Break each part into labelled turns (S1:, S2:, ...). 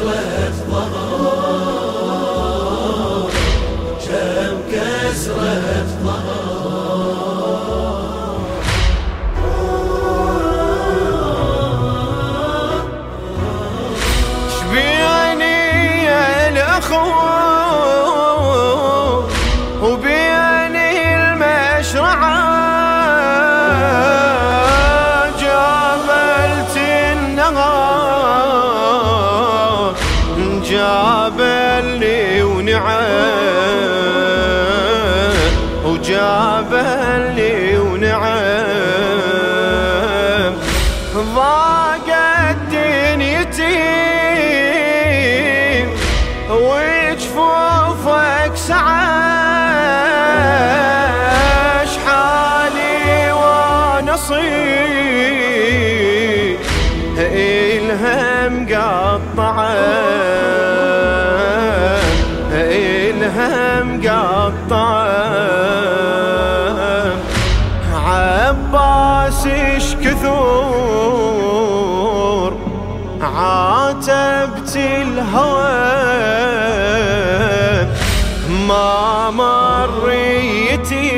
S1: Jerusalem. وجابلي ونعم. ضاقت دنيتي وجفوفك سعاش حالي ونصيب. إلهم قطعه إلهم قطعه. عاتبت الهوى ما مريتي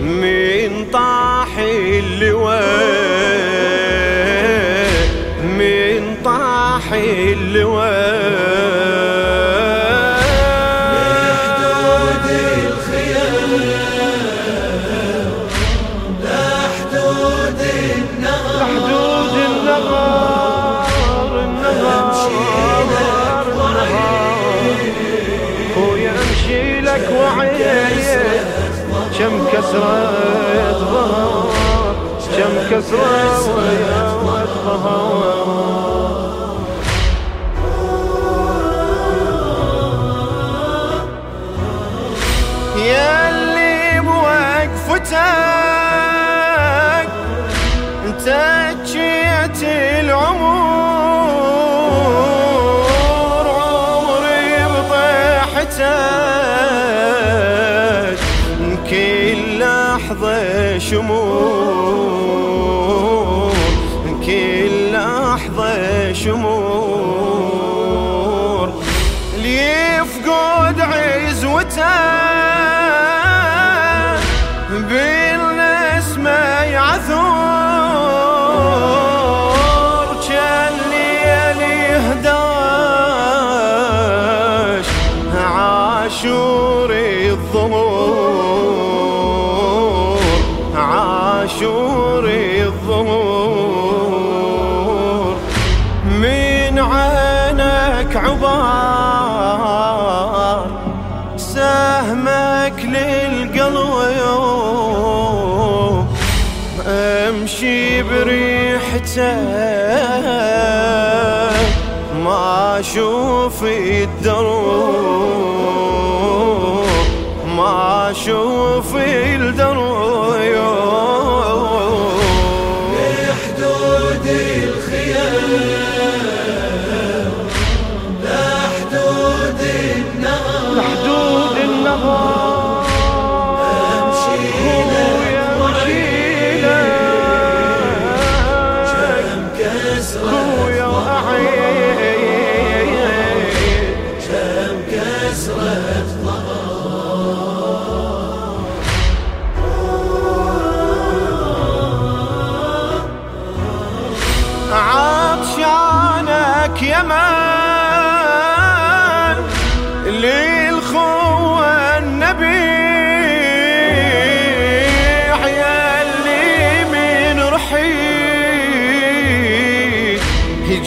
S1: من طاح اللواء. خويا امشي لك وعيت كم كسرة ظهر كم كسرة ظهر بطيحتك كل لحظة شمور كل لحظة شمور اللي يفقد عزوته سهمك للقلب يوم أمشي بريحته ما أشوف الدروب ما أشوف الدروب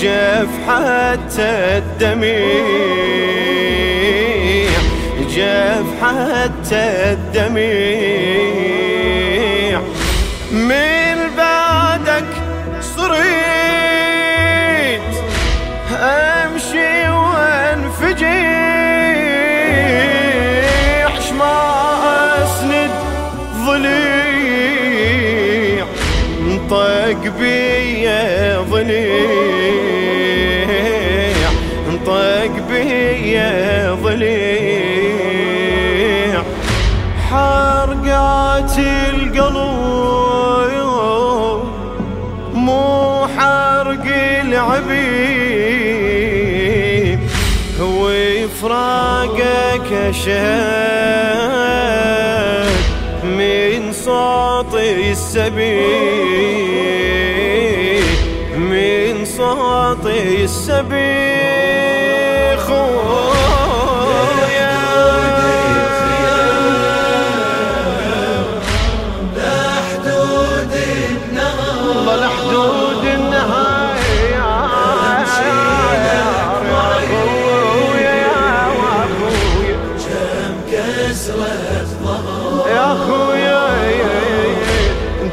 S1: جف حتى الدميع جف حتى الدميع. من بعدك صريت أمشي وانفجيح ما أسند ضليع انطق بيا ضليع حرقات القلب مو حرق العبيد. صوتك أشهد من صوتي السبي من صوتي السبي
S2: كسرة ظهر
S1: يا اخويا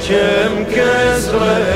S1: كم كسرة